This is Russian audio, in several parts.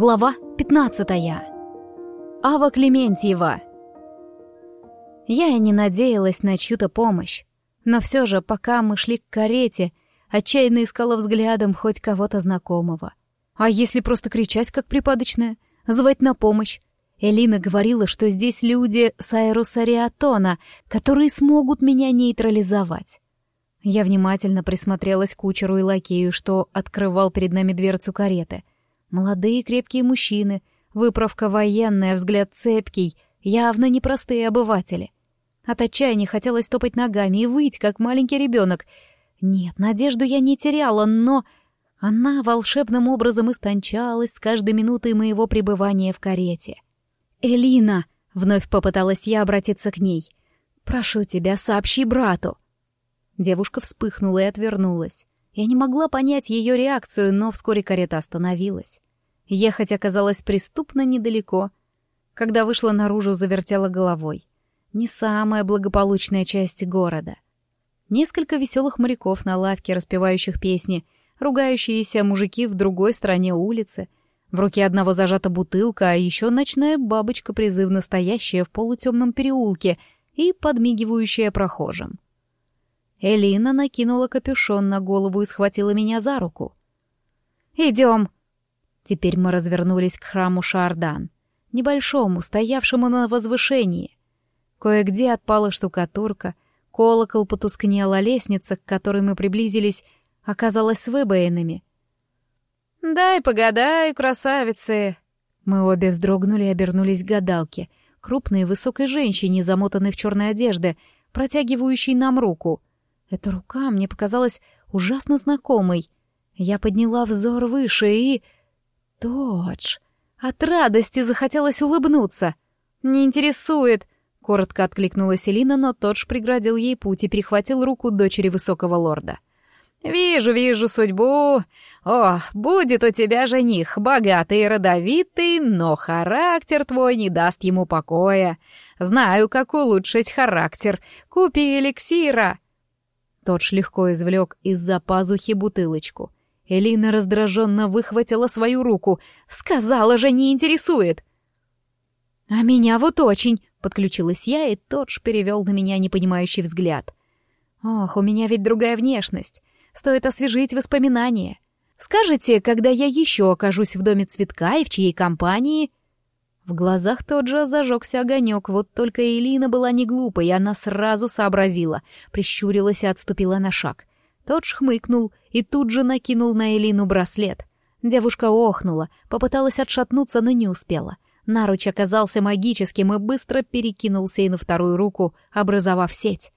Глава 15. Ава Клементьева. Я и не надеялась на чью-то помощь, но все же, пока мы шли к карете, отчаянно искала взглядом хоть кого-то знакомого. А если просто кричать, как припадочная, звать на помощь? Элина говорила, что здесь люди Сайруса Риатона, которые смогут меня нейтрализовать. Я внимательно присмотрелась к кучеру и лакею, что открывал перед нами дверцу кареты — Молодые крепкие мужчины, выправка военная, взгляд цепкий, явно непростые обыватели. От отчаяния хотелось топать ногами и выть, как маленький ребенок. Нет, надежду я не теряла, но... Она волшебным образом истончалась с каждой минутой моего пребывания в карете. «Элина!» — вновь попыталась я обратиться к ней. «Прошу тебя, сообщи брату!» Девушка вспыхнула и отвернулась. Я не могла понять ее реакцию, но вскоре карета остановилась. Ехать оказалось преступно недалеко. Когда вышла наружу, завертела головой. Не самая благополучная часть города. Несколько веселых моряков на лавке, распевающих песни, ругающиеся мужики в другой стороне улицы. В руке одного зажата бутылка, а еще ночная бабочка, призывно стоящая в полутемном переулке и подмигивающая прохожим. Элина накинула капюшон на голову и схватила меня за руку. «Идем!» Теперь мы развернулись к храму Шардан, небольшому, стоявшему на возвышении. Кое-где отпала штукатурка, колокол потускнел, а лестница, к которой мы приблизились, оказалась выбоинами. «Дай погадай, красавицы!» Мы обе вздрогнули и обернулись к гадалке, крупной высокой женщине, замотанной в черной одежде, протягивающей нам руку — эта рука мне показалась ужасно знакомой. Я подняла взор выше и... Точь! От радости захотелось улыбнуться. «Не интересует!» — коротко откликнулась Элина, но Тодж преградил ей путь и перехватил руку дочери высокого лорда. «Вижу, вижу судьбу. О, будет у тебя жених, богатый и родовитый, но характер твой не даст ему покоя. Знаю, как улучшить характер. Купи эликсира!» Тот легко извлек из-за пазухи бутылочку. Элина раздраженно выхватила свою руку. «Сказала же, не интересует!» «А меня вот очень!» — подключилась я, и Тодж перевел на меня непонимающий взгляд. «Ох, у меня ведь другая внешность. Стоит освежить воспоминания. Скажите, когда я еще окажусь в доме цветка и в чьей компании...» В глазах тот же зажегся огонек, вот только Элина была не глупой, и она сразу сообразила, прищурилась и отступила на шаг. Тот хмыкнул и тут же накинул на Элину браслет. Девушка охнула, попыталась отшатнуться, но не успела. Наруч оказался магическим и быстро перекинулся и на вторую руку, образовав сеть.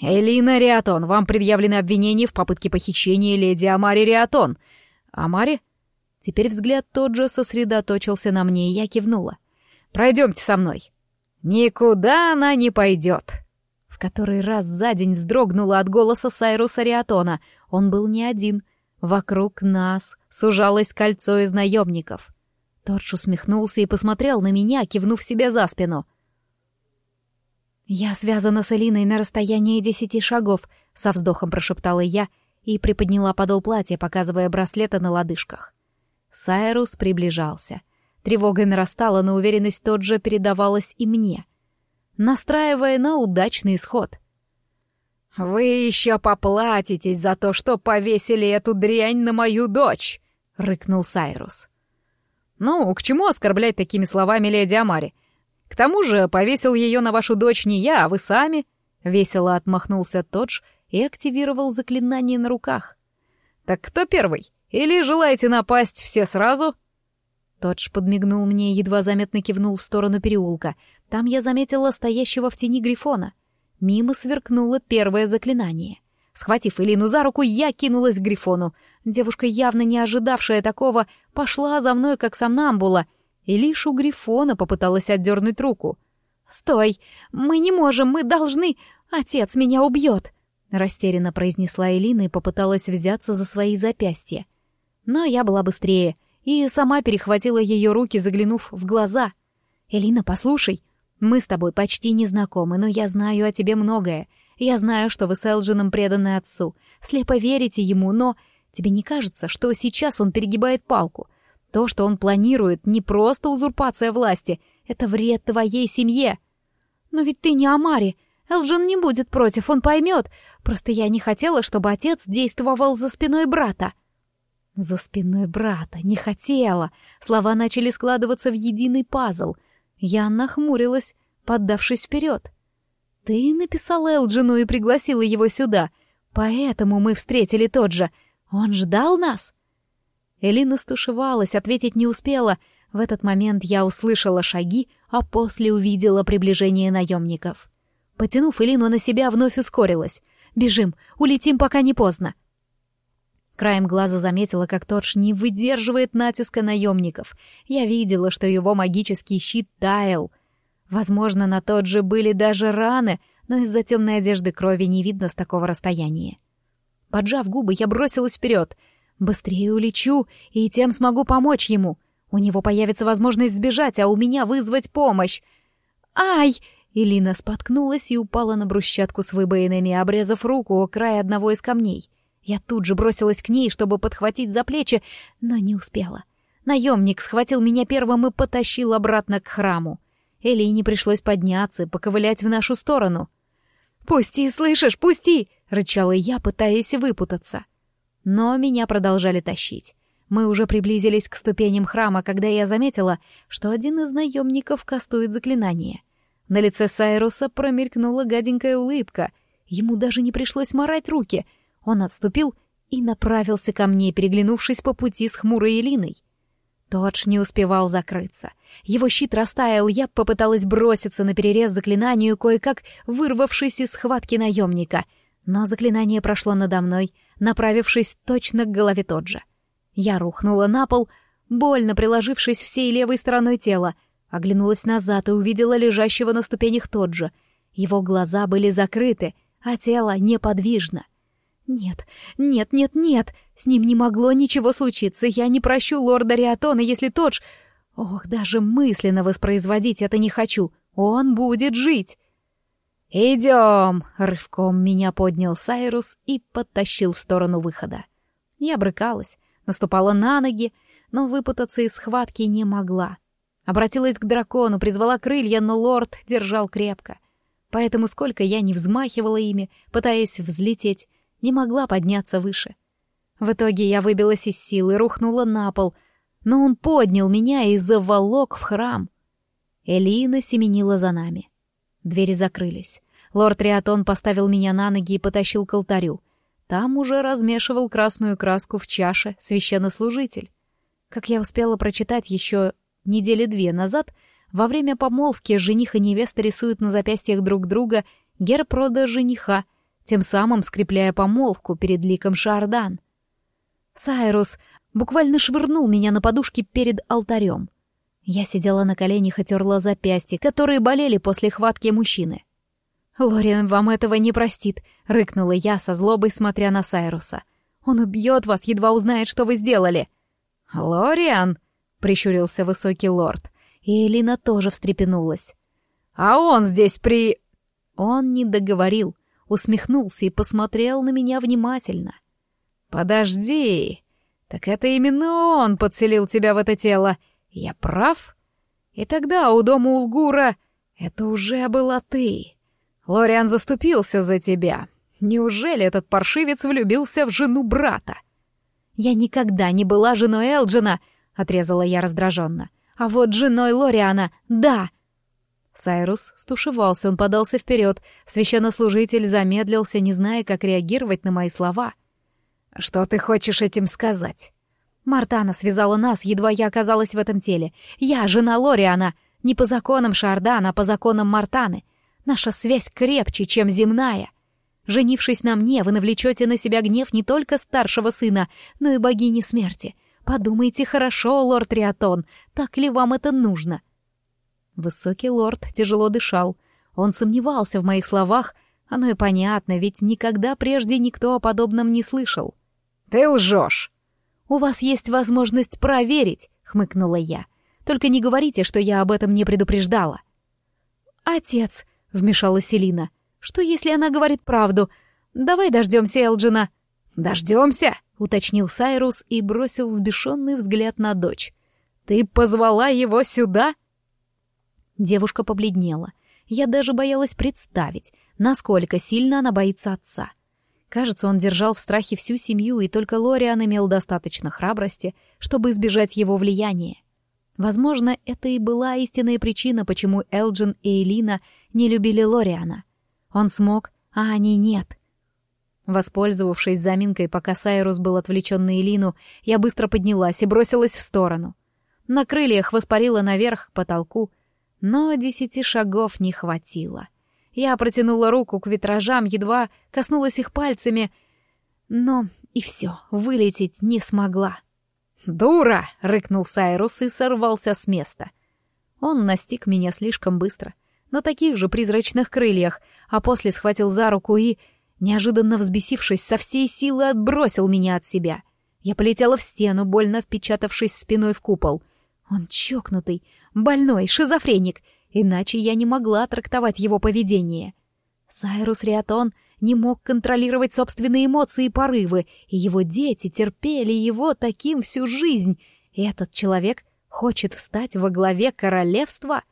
«Элина Риатон, вам предъявлены обвинения в попытке похищения леди Амари Риатон. Амари?» Теперь взгляд тот же сосредоточился на мне, и я кивнула. «Пройдемте со мной». «Никуда она не пойдет». В который раз за день вздрогнула от голоса Сайруса Риатона. Он был не один. Вокруг нас сужалось кольцо из наемников. Торч усмехнулся и посмотрел на меня, кивнув себе за спину. «Я связана с Элиной на расстоянии десяти шагов», — со вздохом прошептала я и приподняла подол платья, показывая браслеты на лодыжках. Сайрус приближался. Тревога нарастала, но уверенность тот же передавалась и мне, настраивая на удачный исход. «Вы еще поплатитесь за то, что повесили эту дрянь на мою дочь!» — рыкнул Сайрус. «Ну, к чему оскорблять такими словами леди Амари? К тому же повесил ее на вашу дочь не я, а вы сами!» Весело отмахнулся Тодж и активировал заклинание на руках. «Так кто первый? Или желаете напасть все сразу?» Тодж подмигнул мне, едва заметно кивнул в сторону переулка. Там я заметила стоящего в тени грифона. Мимо сверкнуло первое заклинание. Схватив Элину за руку, я кинулась к грифону. Девушка, явно не ожидавшая такого, пошла за мной, как сомнамбула, и лишь у грифона попыталась отдернуть руку. «Стой! Мы не можем, мы должны! Отец меня убьет!» Растерянно произнесла Элина и попыталась взяться за свои запястья. Но я была быстрее и сама перехватила ее руки, заглянув в глаза. «Элина, послушай, мы с тобой почти не знакомы, но я знаю о тебе многое. Я знаю, что вы с Элджином преданы отцу, слепо верите ему, но тебе не кажется, что сейчас он перегибает палку? То, что он планирует, не просто узурпация власти, это вред твоей семье. Но ведь ты не Амари. Элджин не будет против, он поймет. Просто я не хотела, чтобы отец действовал за спиной брата. За спиной брата. Не хотела. Слова начали складываться в единый пазл. Я нахмурилась, поддавшись вперед. Ты написал Элджину и пригласила его сюда. Поэтому мы встретили тот же. Он ждал нас? Элина стушевалась, ответить не успела. В этот момент я услышала шаги, а после увидела приближение наемников. Потянув Элину на себя, вновь ускорилась. «Бежим! Улетим, пока не поздно!» Краем глаза заметила, как Тодж не выдерживает натиска наемников. Я видела, что его магический щит таял. Возможно, на тот же были даже раны, но из-за темной одежды крови не видно с такого расстояния. Поджав губы, я бросилась вперед. Быстрее улечу, и тем смогу помочь ему. У него появится возможность сбежать, а у меня вызвать помощь. «Ай!» Илина споткнулась и упала на брусчатку с выбоинами, обрезав руку о край одного из камней. Я тут же бросилась к ней, чтобы подхватить за плечи, но не успела. Наемник схватил меня первым и потащил обратно к храму. Элине пришлось подняться поковылять в нашу сторону. «Пусти, слышишь, пусти!» — рычала я, пытаясь выпутаться. Но меня продолжали тащить. Мы уже приблизились к ступеням храма, когда я заметила, что один из наемников кастует заклинание. На лице Сайруса промелькнула гаденькая улыбка. Ему даже не пришлось морать руки — он отступил и направился ко мне, переглянувшись по пути с хмурой Элиной. Тодж не успевал закрыться. Его щит растаял, я попыталась броситься на перерез заклинанию, кое-как вырвавшись из схватки наемника. Но заклинание прошло надо мной, направившись точно к голове Тоджа. Я рухнула на пол, больно приложившись всей левой стороной тела, оглянулась назад и увидела лежащего на ступенях Тоджа. Его глаза были закрыты, а тело неподвижно. Нет, нет, нет, нет, с ним не могло ничего случиться. Я не прощу лорда Риатона, если тот ж... Ох, даже мысленно воспроизводить это не хочу. Он будет жить. «Идем!» — рывком меня поднял Сайрус и подтащил в сторону выхода. Я брыкалась, наступала на ноги, но выпутаться из схватки не могла. Обратилась к дракону, призвала крылья, но лорд держал крепко. Поэтому сколько я не взмахивала ими, пытаясь взлететь, не могла подняться выше. В итоге я выбилась из сил и рухнула на пол, но он поднял меня и заволок в храм. Элина семенила за нами. Двери закрылись. Лорд Риатон поставил меня на ноги и потащил к алтарю. Там уже размешивал красную краску в чаше священнослужитель. Как я успела прочитать еще недели две назад, во время помолвки жених и невеста рисуют на запястьях друг друга герб рода жениха тем самым скрепляя помолвку перед ликом Шардан. Сайрус буквально швырнул меня на подушке перед алтарем. Я сидела на коленях и терла запястья, которые болели после хватки мужчины. «Лориан вам этого не простит», — рыкнула я со злобой, смотря на Сайруса. «Он убьет вас, едва узнает, что вы сделали». «Лориан?» — прищурился высокий лорд, и Элина тоже встрепенулась. «А он здесь при...» Он не договорил, усмехнулся и посмотрел на меня внимательно. «Подожди, так это именно он подселил тебя в это тело. Я прав? И тогда у дома Улгура это уже была ты. Лориан заступился за тебя. Неужели этот паршивец влюбился в жену брата?» «Я никогда не была женой Элджина», — отрезала я раздраженно. «А вот женой Лориана, да!» Сайрус стушевался, он подался вперед. Священнослужитель замедлился, не зная, как реагировать на мои слова. «Что ты хочешь этим сказать?» «Мартана связала нас, едва я оказалась в этом теле. Я жена Лориана, не по законам Шардана, а по законам Мартаны. Наша связь крепче, чем земная. Женившись на мне, вы навлечете на себя гнев не только старшего сына, но и богини смерти. Подумайте хорошо, лорд Риатон, так ли вам это нужно?» Высокий лорд тяжело дышал. Он сомневался в моих словах, оно и понятно, ведь никогда прежде никто о подобном не слышал. «Ты лжешь!» «У вас есть возможность проверить», — хмыкнула я. «Только не говорите, что я об этом не предупреждала». «Отец», — вмешалась Селина, — «что если она говорит правду? Давай дождемся Элджина». «Дождемся», — уточнил Сайрус и бросил взбешенный взгляд на дочь. Ты позвала его сюда?» Девушка побледнела. Я даже боялась представить, насколько сильно она боится отца. Кажется, он держал в страхе всю семью, и только Лориан имел достаточно храбрости, чтобы избежать его влияния. Возможно, это и была истинная причина, почему Элджин и Элина не любили Лориана. Он смог, а они нет. Воспользовавшись заминкой, пока Сайрус был отвлечен на Элину, я быстро поднялась и бросилась в сторону. На крыльях воспарила наверх к потолку, но десяти шагов не хватило. Я протянула руку к витражам, едва коснулась их пальцами, но и все, вылететь не смогла. «Дура!» — рыкнул Сайрус и сорвался с места. Он настиг меня слишком быстро, на таких же призрачных крыльях, а после схватил за руку и, неожиданно взбесившись, со всей силы отбросил меня от себя. Я полетела в стену, больно впечатавшись спиной в купол. Он чокнутый, больной, шизофреник, иначе я не могла трактовать его поведение. Сайрус Риатон не мог контролировать собственные эмоции и порывы, и его дети терпели его таким всю жизнь. И этот человек хочет встать во главе королевства?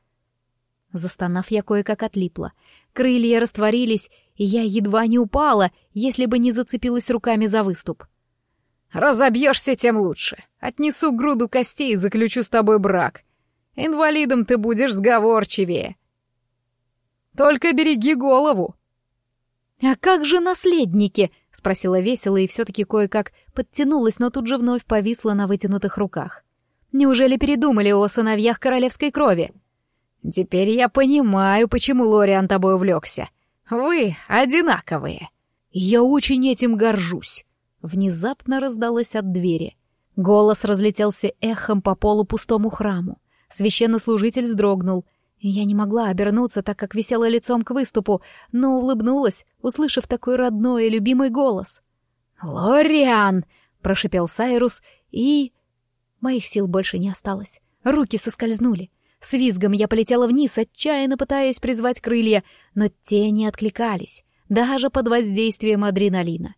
Застонав, я кое-как отлипла. Крылья растворились, и я едва не упала, если бы не зацепилась руками за выступ. «Разобьешься, тем лучше. Отнесу груду костей и заключу с тобой брак. Инвалидом ты будешь сговорчивее. Только береги голову!» «А как же наследники?» — спросила весело и все-таки кое-как подтянулась, но тут же вновь повисла на вытянутых руках. «Неужели передумали о сыновьях королевской крови?» «Теперь я понимаю, почему Лориан тобой увлекся. Вы одинаковые. Я очень этим горжусь». Внезапно раздалось от двери. Голос разлетелся эхом по полу пустому храму. Священнослужитель вздрогнул — я не могла обернуться, так как висела лицом к выступу, но улыбнулась, услышав такой родной и любимый голос. «Лориан!» — прошипел Сайрус, и... Моих сил больше не осталось. Руки соскользнули. С визгом я полетела вниз, отчаянно пытаясь призвать крылья, но те не откликались, даже под воздействием адреналина.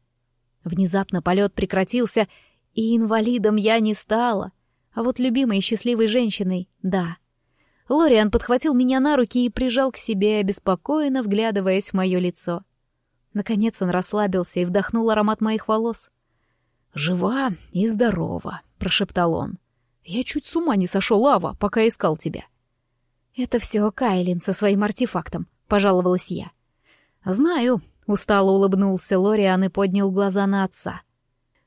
Внезапно полет прекратился, и инвалидом я не стала, а вот любимой и счастливой женщиной — да. Лориан подхватил меня на руки и прижал к себе, обеспокоенно вглядываясь в мое лицо. Наконец он расслабился и вдохнул аромат моих волос. «Жива и здорова», — прошептал он. «Я чуть с ума не сошел, Лава, пока искал тебя». «Это все Кайлин со своим артефактом», — пожаловалась я. «Знаю», — устало улыбнулся Лориан и поднял глаза на отца.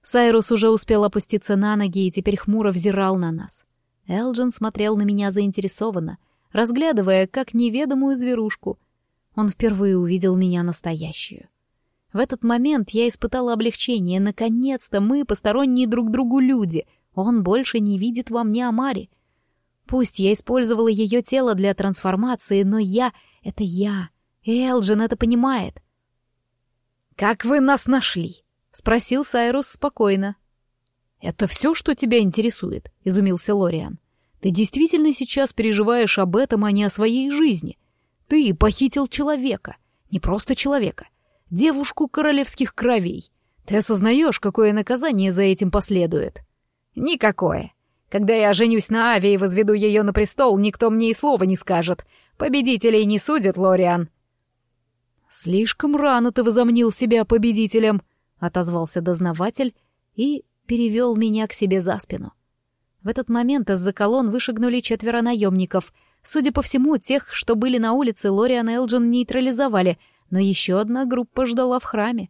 Сайрус уже успел опуститься на ноги и теперь хмуро взирал на нас. Элджин смотрел на меня заинтересованно, разглядывая как неведомую зверушку. Он впервые увидел меня настоящую. В этот момент я испытала облегчение. Наконец-то мы посторонние друг другу люди. Он больше не видит во мне Амари. Пусть я использовала ее тело для трансформации, но я — это я. И Элджин это понимает. «Как вы нас нашли?» — спросил Сайрус спокойно. «Это все, что тебя интересует?» — изумился Лориан. «Ты действительно сейчас переживаешь об этом, а не о своей жизни? Ты похитил человека, не просто человека, девушку королевских кровей. Ты осознаешь, какое наказание за этим последует?» «Никакое. Когда я женюсь на Аве и возведу ее на престол, никто мне и слова не скажет. Победителей не судят, Лориан». «Слишком рано ты возомнил себя победителем», — отозвался дознаватель и перевел меня к себе за спину. В этот момент из-за колонн вышагнули четверо наемников. Судя по всему, тех, что были на улице, Лориан Элджин нейтрализовали, но еще одна группа ждала в храме.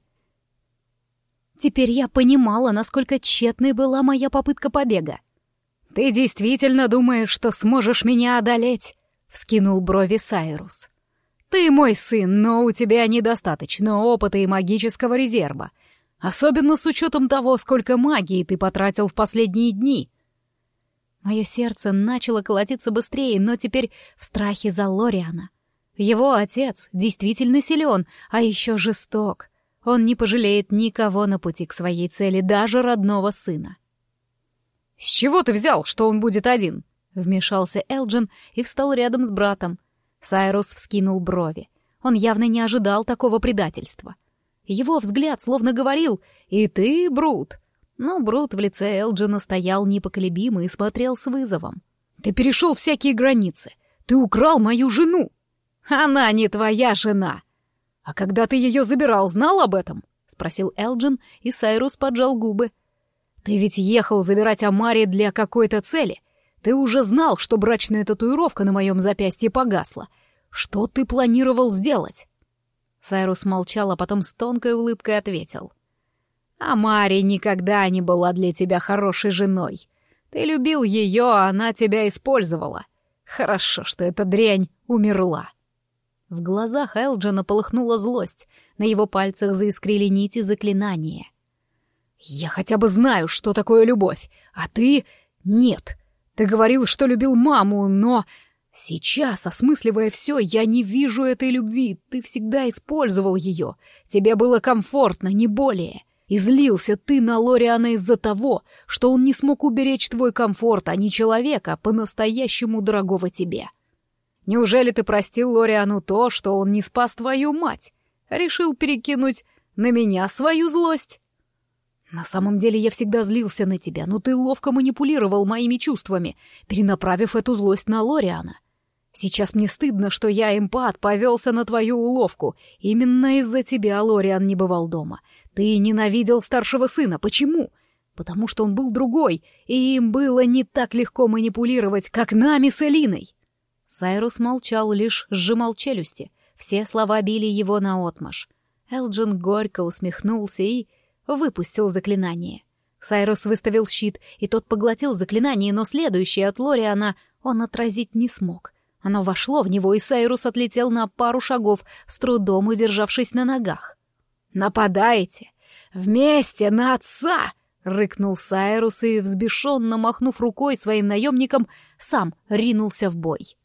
Теперь я понимала, насколько тщетной была моя попытка побега. «Ты действительно думаешь, что сможешь меня одолеть?» — вскинул брови Сайрус. «Ты мой сын, но у тебя недостаточно опыта и магического резерва. Особенно с учетом того, сколько магии ты потратил в последние дни. Мое сердце начало колотиться быстрее, но теперь в страхе за Лориана. Его отец действительно силен, а еще жесток. Он не пожалеет никого на пути к своей цели, даже родного сына. «С чего ты взял, что он будет один?» — вмешался Элджин и встал рядом с братом. Сайрус вскинул брови. Он явно не ожидал такого предательства. Его взгляд словно говорил «И ты, Брут, Но Брут в лице Элджина стоял непоколебимо и смотрел с вызовом. «Ты перешел всякие границы. Ты украл мою жену!» «Она не твоя жена!» «А когда ты ее забирал, знал об этом?» — спросил Элджин, и Сайрус поджал губы. «Ты ведь ехал забирать Амари для какой-то цели. Ты уже знал, что брачная татуировка на моем запястье погасла. Что ты планировал сделать?» Сайрус молчал, а потом с тонкой улыбкой ответил. «А Мари никогда не была для тебя хорошей женой. Ты любил ее, а она тебя использовала. Хорошо, что эта дрянь умерла». В глазах Элджина полыхнула злость, на его пальцах заискрили нити заклинания. «Я хотя бы знаю, что такое любовь, а ты — нет. Ты говорил, что любил маму, но Сейчас, осмысливая все, я не вижу этой любви. Ты всегда использовал ее. Тебе было комфортно, не более. И злился ты на Лориана из-за того, что он не смог уберечь твой комфорт, а не человека, по-настоящему дорогого тебе. Неужели ты простил Лориану то, что он не спас твою мать? Решил перекинуть на меня свою злость? На самом деле я всегда злился на тебя, но ты ловко манипулировал моими чувствами, перенаправив эту злость на Лориана. Сейчас мне стыдно, что я, эмпат, повелся на твою уловку. Именно из-за тебя Лориан не бывал дома. Ты ненавидел старшего сына. Почему? Потому что он был другой, и им было не так легко манипулировать, как нами с Элиной. Сайрус молчал, лишь сжимал челюсти. Все слова били его наотмашь. Элджин горько усмехнулся и выпустил заклинание. Сайрус выставил щит, и тот поглотил заклинание, но следующее от Лориана он отразить не смог. Оно вошло в него, и Сайрус отлетел на пару шагов, с трудом удержавшись на ногах. «Нападаете! Вместе на отца!» — рыкнул Сайрус и, взбешенно махнув рукой своим наемникам, сам ринулся в бой.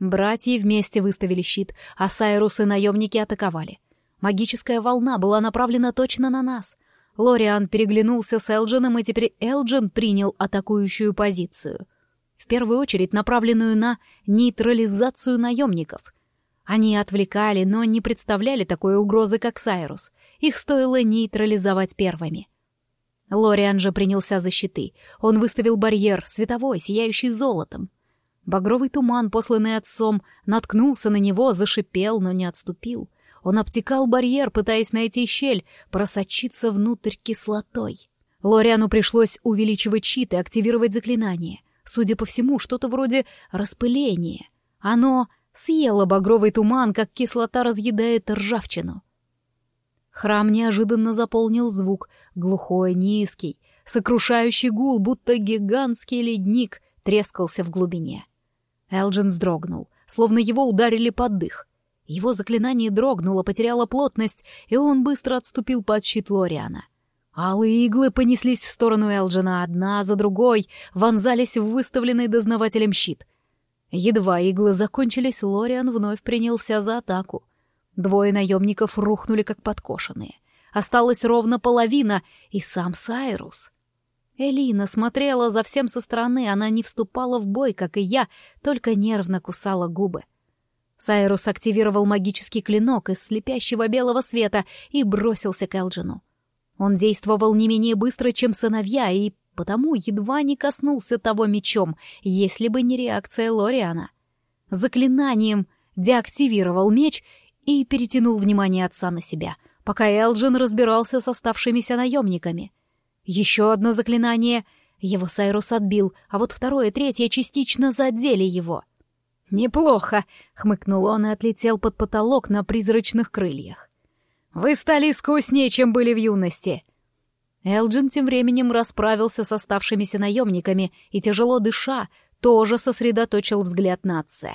Братья вместе выставили щит, а Сайрус и наемники атаковали. Магическая волна была направлена точно на нас. Лориан переглянулся с Элджином, и теперь Элджин принял атакующую позицию — в первую очередь направленную на нейтрализацию наемников. Они отвлекали, но не представляли такой угрозы, как Сайрус. Их стоило нейтрализовать первыми. Лориан же принялся за щиты. Он выставил барьер, световой, сияющий золотом. Багровый туман, посланный отцом, наткнулся на него, зашипел, но не отступил. Он обтекал барьер, пытаясь найти щель, просочиться внутрь кислотой. Лориану пришлось увеличивать щит и активировать заклинание. Судя по всему, что-то вроде распыления. Оно съело багровый туман, как кислота разъедает ржавчину. Храм неожиданно заполнил звук, глухой, низкий, сокрушающий гул, будто гигантский ледник трескался в глубине. Элджин вздрогнул, словно его ударили под дых. Его заклинание дрогнуло, потеряло плотность, и он быстро отступил под щит Лориана — Алые иглы понеслись в сторону Элджина, одна за другой, вонзались в выставленный дознавателем щит. Едва иглы закончились, Лориан вновь принялся за атаку. Двое наемников рухнули, как подкошенные. Осталась ровно половина, и сам Сайрус. Элина смотрела за всем со стороны, она не вступала в бой, как и я, только нервно кусала губы. Сайрус активировал магический клинок из слепящего белого света и бросился к Элджину. Он действовал не менее быстро, чем сыновья, и потому едва не коснулся того мечом, если бы не реакция Лориана. Заклинанием деактивировал меч и перетянул внимание отца на себя, пока Элджин разбирался с оставшимися наемниками. Еще одно заклинание его Сайрус отбил, а вот второе и третье частично задели его. «Неплохо», — хмыкнул он и отлетел под потолок на призрачных крыльях. Вы стали искуснее, чем были в юности!» Элджин тем временем расправился с оставшимися наемниками и, тяжело дыша, тоже сосредоточил взгляд на отце.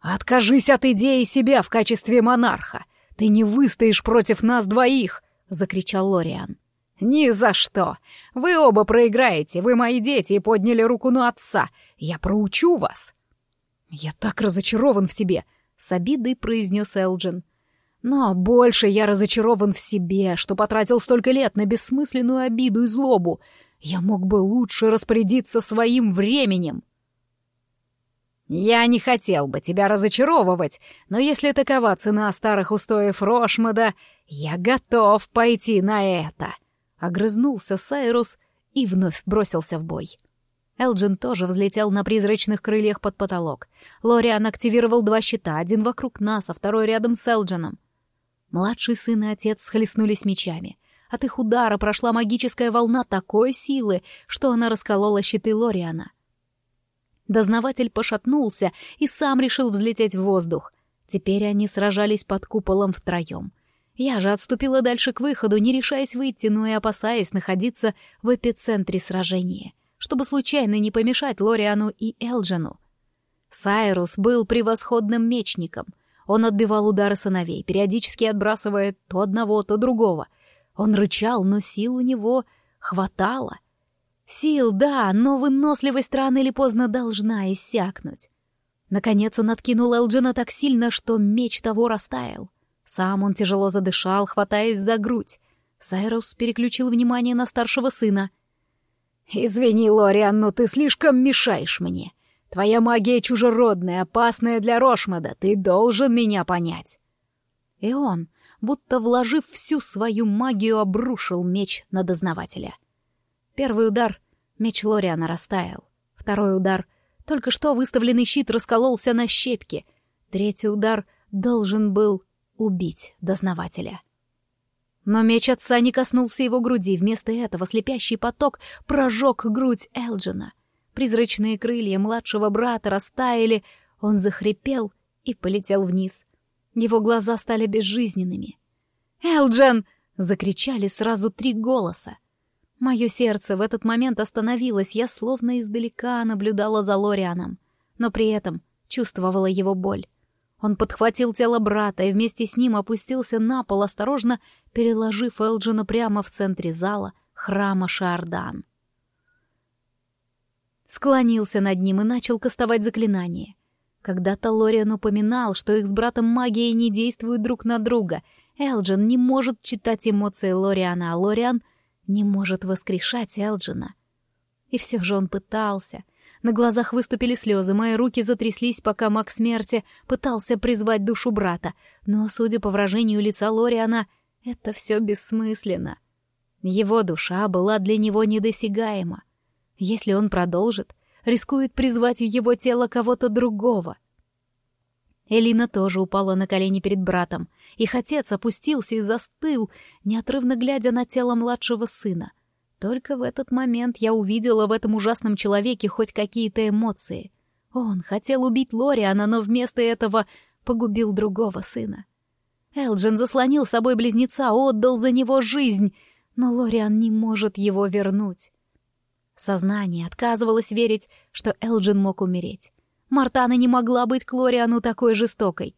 «Откажись от идеи себя в качестве монарха! Ты не выстоишь против нас двоих!» — закричал Лориан. «Ни за что! Вы оба проиграете, вы мои дети и подняли руку на отца! Я проучу вас!» «Я так разочарован в тебе!» — с обидой произнес Элджин. Но больше я разочарован в себе, что потратил столько лет на бессмысленную обиду и злобу. Я мог бы лучше распорядиться своим временем. Я не хотел бы тебя разочаровывать, но если такова цена старых устоев Рошмада, я готов пойти на это. Огрызнулся Сайрус и вновь бросился в бой. Элджин тоже взлетел на призрачных крыльях под потолок. Лориан активировал два щита, один вокруг нас, а второй рядом с Элджином. Младший сын и отец схлестнулись мечами. От их удара прошла магическая волна такой силы, что она расколола щиты Лориана. Дознаватель пошатнулся и сам решил взлететь в воздух. Теперь они сражались под куполом втроем. Я же отступила дальше к выходу, не решаясь выйти, но и опасаясь находиться в эпицентре сражения, чтобы случайно не помешать Лориану и Элджину. Сайрус был превосходным мечником. Он отбивал удары сыновей, периодически отбрасывая то одного, то другого. Он рычал, но сил у него хватало. Сил, да, но выносливость рано или поздно должна иссякнуть. Наконец он откинул Элджина так сильно, что меч того растаял. Сам он тяжело задышал, хватаясь за грудь. Сайрус переключил внимание на старшего сына. «Извини, Лориан, но ты слишком мешаешь мне. Твоя магия чужеродная, опасная для Рошмада. Ты должен меня понять». И он, будто вложив всю свою магию, обрушил меч на дознавателя. Первый удар — меч Лориана растаял. Второй удар — только что выставленный щит раскололся на щепки. Третий удар должен был убить дознавателя. Но меч отца не коснулся его груди, вместо этого слепящий поток прожег грудь Элджина. Призрачные крылья младшего брата растаяли, он захрипел и полетел вниз. Его глаза стали безжизненными. «Элджин!» — закричали сразу три голоса. Мое сердце в этот момент остановилось, я словно издалека наблюдала за Лорианом, но при этом чувствовала его боль. Он подхватил тело брата и вместе с ним опустился на пол, осторожно переложив Элджина прямо в центре зала храма Шардан. Склонился над ним и начал кастовать заклинание. Когда-то Лориан упоминал, что их с братом магия не действуют друг на друга. Элджин не может читать эмоции Лориана, а Лориан не может воскрешать Элджина. И все же он пытался — на глазах выступили слезы, мои руки затряслись, пока маг смерти пытался призвать душу брата. Но, судя по выражению лица Лориана, это все бессмысленно. Его душа была для него недосягаема. Если он продолжит, рискует призвать в его тело кого-то другого. Элина тоже упала на колени перед братом. Их отец опустился и застыл, неотрывно глядя на тело младшего сына — только в этот момент я увидела в этом ужасном человеке хоть какие-то эмоции. Он хотел убить Лориана, но вместо этого погубил другого сына. Элджин заслонил собой близнеца, отдал за него жизнь, но Лориан не может его вернуть. Сознание отказывалось верить, что Элджин мог умереть. Мартана не могла быть к Лориану такой жестокой.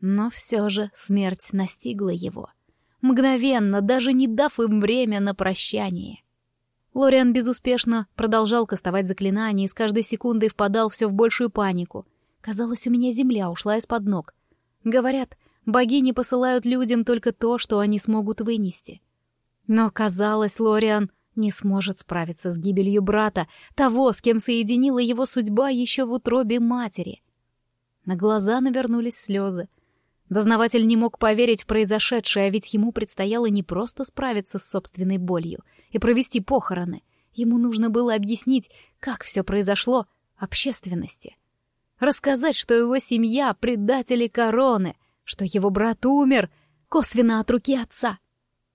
Но все же смерть настигла его. Мгновенно, даже не дав им время на прощание. Лориан безуспешно продолжал кастовать заклинания и с каждой секундой впадал все в большую панику. Казалось, у меня земля ушла из-под ног. Говорят, богини посылают людям только то, что они смогут вынести. Но, казалось, Лориан не сможет справиться с гибелью брата, того, с кем соединила его судьба еще в утробе матери. На глаза навернулись слезы. Дознаватель не мог поверить в произошедшее, а ведь ему предстояло не просто справиться с собственной болью и провести похороны. Ему нужно было объяснить, как все произошло общественности. Рассказать, что его семья — предатели короны, что его брат умер косвенно от руки отца.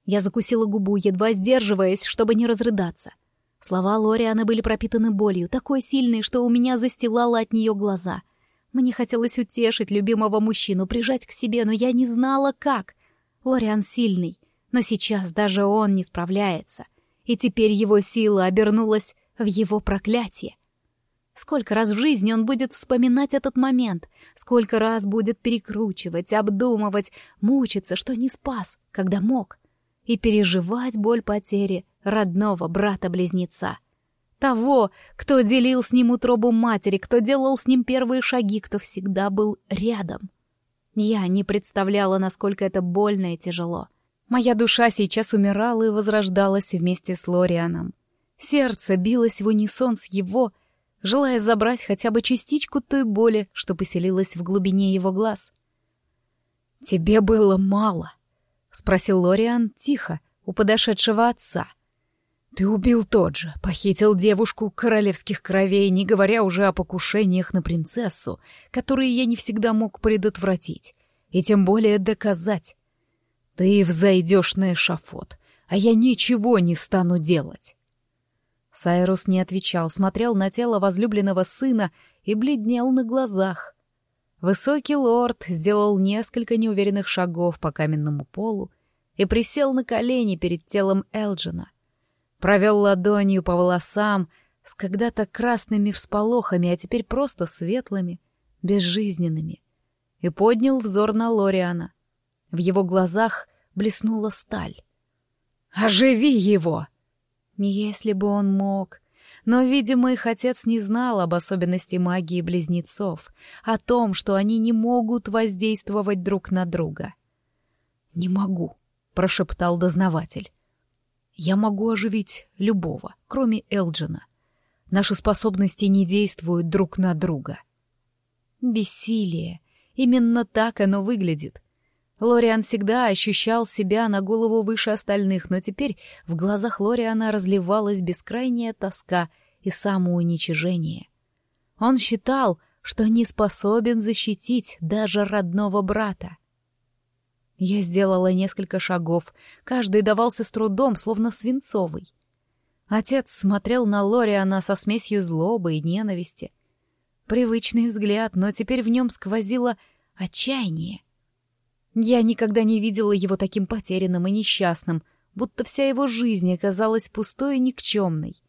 Я закусила губу, едва сдерживаясь, чтобы не разрыдаться. Слова Лориана были пропитаны болью, такой сильной, что у меня застилало от нее глаза — мне хотелось утешить любимого мужчину, прижать к себе, но я не знала, как. Лориан сильный, но сейчас даже он не справляется. И теперь его сила обернулась в его проклятие. Сколько раз в жизни он будет вспоминать этот момент, сколько раз будет перекручивать, обдумывать, мучиться, что не спас, когда мог, и переживать боль потери родного брата-близнеца. Того, кто делил с ним утробу матери, кто делал с ним первые шаги, кто всегда был рядом. Я не представляла, насколько это больно и тяжело. Моя душа сейчас умирала и возрождалась вместе с Лорианом. Сердце билось в унисон с его, желая забрать хотя бы частичку той боли, что поселилась в глубине его глаз. «Тебе было мало», — спросил Лориан тихо, у подошедшего отца. «Ты убил тот же, похитил девушку королевских кровей, не говоря уже о покушениях на принцессу, которые я не всегда мог предотвратить, и тем более доказать. Ты взойдешь на эшафот, а я ничего не стану делать». Сайрус не отвечал, смотрел на тело возлюбленного сына и бледнел на глазах. Высокий лорд сделал несколько неуверенных шагов по каменному полу и присел на колени перед телом Элджина. Провел ладонью по волосам с когда-то красными всполохами, а теперь просто светлыми, безжизненными, и поднял взор на Лориана. В его глазах блеснула сталь. «Оживи его!» Если бы он мог. Но, видимо, их отец не знал об особенности магии близнецов, о том, что они не могут воздействовать друг на друга. «Не могу», — прошептал дознаватель. «Я могу оживить любого, кроме Элджина. Наши способности не действуют друг на друга». Бессилие. Именно так оно выглядит. Лориан всегда ощущал себя на голову выше остальных, но теперь в глазах Лориана разливалась бескрайняя тоска и самоуничижение. Он считал, что не способен защитить даже родного брата. Я сделала несколько шагов, каждый давался с трудом, словно свинцовый. Отец смотрел на Лориана со смесью злобы и ненависти. Привычный взгляд, но теперь в нем сквозило отчаяние — я никогда не видела его таким потерянным и несчастным, будто вся его жизнь оказалась пустой и никчемной.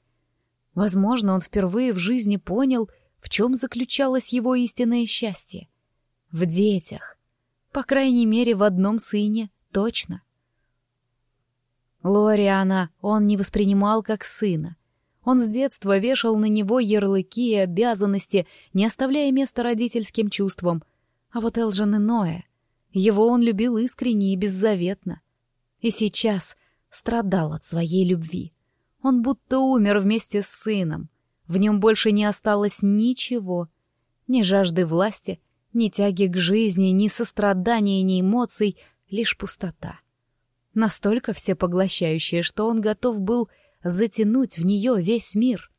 Возможно, он впервые в жизни понял, в чем заключалось его истинное счастье. В детях. По крайней мере, в одном сыне точно. Лориана он не воспринимал как сына. Он с детства вешал на него ярлыки и обязанности, не оставляя места родительским чувствам. А вот Элжин иное — его он любил искренне и беззаветно. И сейчас страдал от своей любви. Он будто умер вместе с сыном. В нем больше не осталось ничего. Ни жажды власти, ни тяги к жизни, ни сострадания, ни эмоций, лишь пустота. Настолько всепоглощающая, что он готов был затянуть в нее весь мир.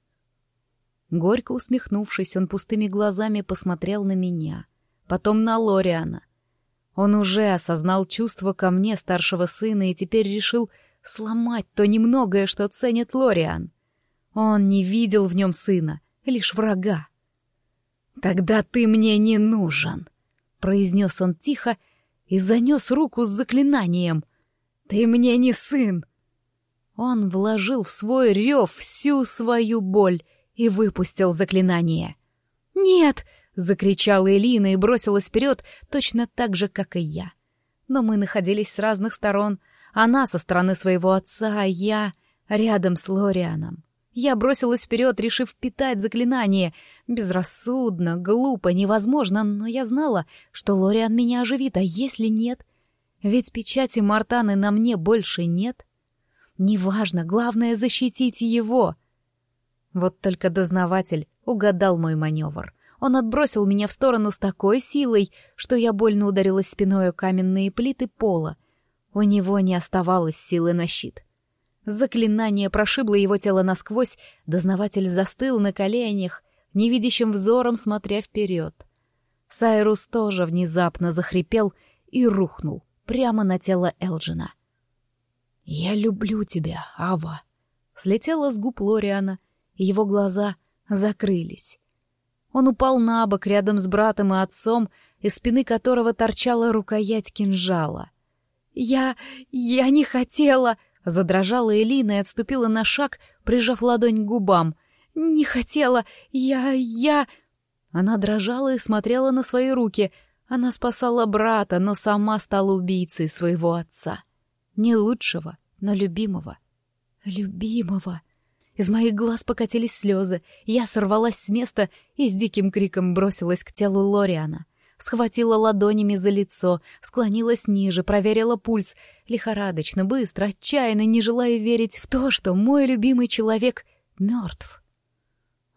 Горько усмехнувшись, он пустыми глазами посмотрел на меня, потом на Лориана — он уже осознал чувство ко мне старшего сына и теперь решил сломать то немногое, что ценит Лориан. Он не видел в нем сына, лишь врага. «Тогда ты мне не нужен», — произнес он тихо и занес руку с заклинанием. «Ты мне не сын!» Он вложил в свой рев всю свою боль и выпустил заклинание. «Нет!» — закричала Элина и бросилась вперед точно так же, как и я. Но мы находились с разных сторон. Она со стороны своего отца, а я рядом с Лорианом. Я бросилась вперед, решив питать заклинание. Безрассудно, глупо, невозможно, но я знала, что Лориан меня оживит, а если нет? Ведь печати Мартаны на мне больше нет. Неважно, главное — защитить его. Вот только дознаватель угадал мой маневр — он отбросил меня в сторону с такой силой, что я больно ударилась спиной о каменные плиты пола. У него не оставалось силы на щит. Заклинание прошибло его тело насквозь, дознаватель застыл на коленях, невидящим взором смотря вперед. Сайрус тоже внезапно захрипел и рухнул прямо на тело Элджина. «Я люблю тебя, Ава!» Слетела с губ Лориана, его глаза закрылись. Он упал на бок рядом с братом и отцом, из спины которого торчала рукоять кинжала. «Я... я не хотела!» — задрожала Элина и отступила на шаг, прижав ладонь к губам. «Не хотела! Я... я...» Она дрожала и смотрела на свои руки. Она спасала брата, но сама стала убийцей своего отца. Не лучшего, но любимого. Любимого. Из моих глаз покатились слезы. Я сорвалась с места и с диким криком бросилась к телу Лориана. Схватила ладонями за лицо, склонилась ниже, проверила пульс. Лихорадочно, быстро, отчаянно, не желая верить в то, что мой любимый человек мертв.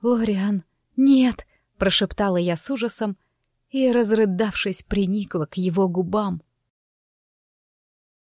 «Лориан, нет!» — прошептала я с ужасом и, разрыдавшись, приникла к его губам.